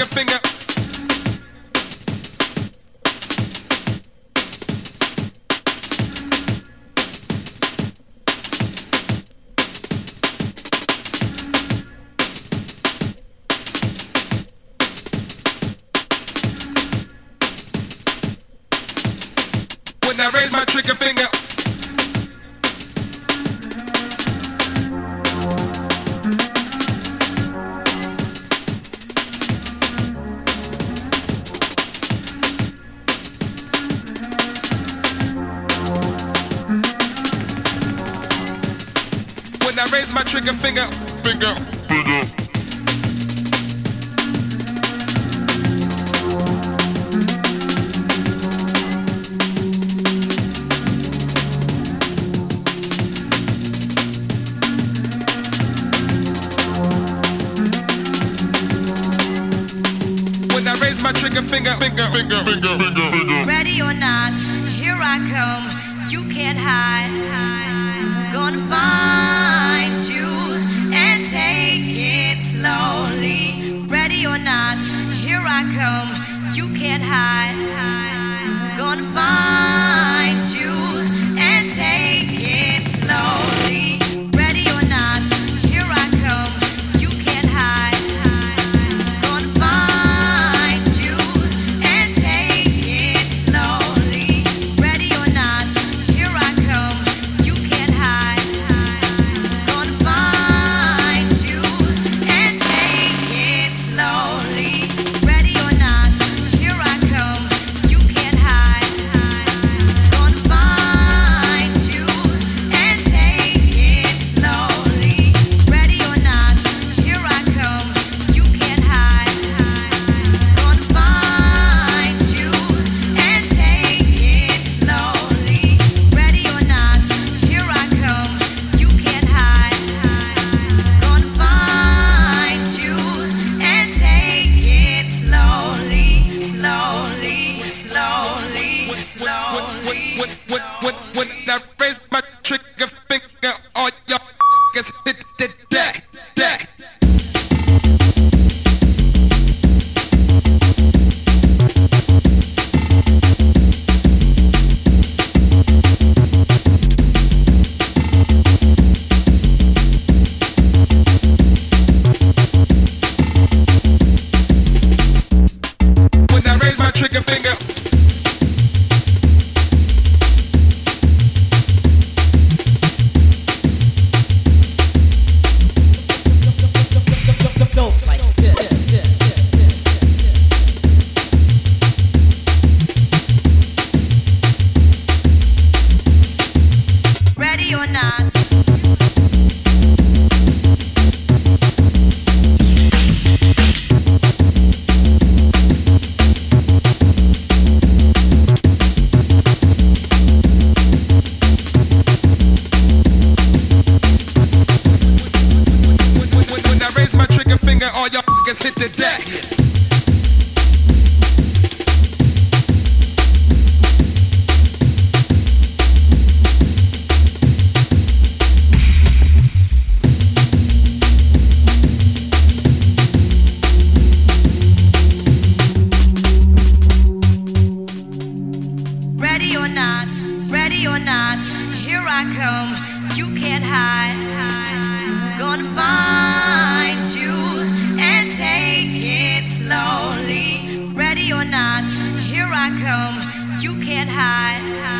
a finger trigger finger, finger, finger. Finger, finger, finger, Ready or not, here I come. You can't hide. Gonna find. High. your finger, all your fingers hit the deck. I come, you can't hide. Gonna find. can't hide.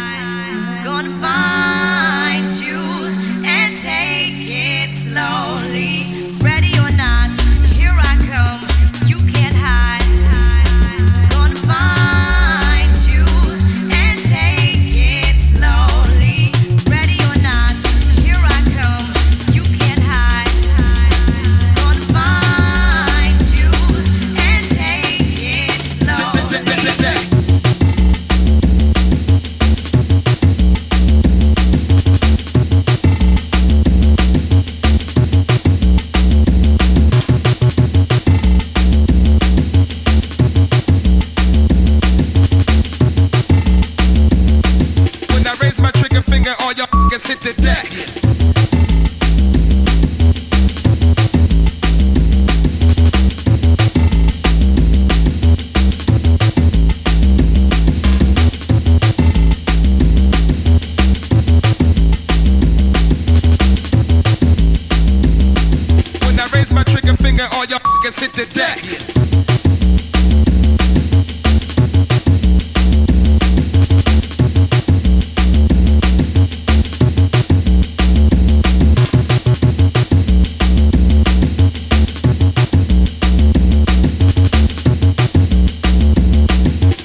your hit the deck.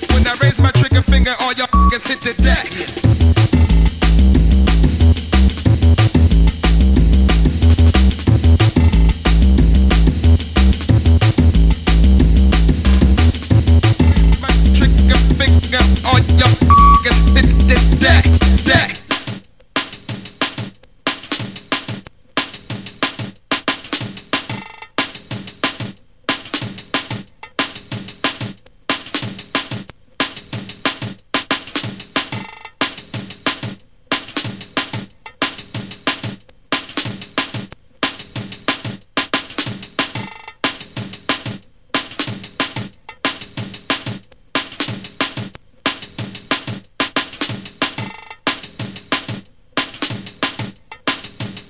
When I raise my trigger finger, all your hit the deck.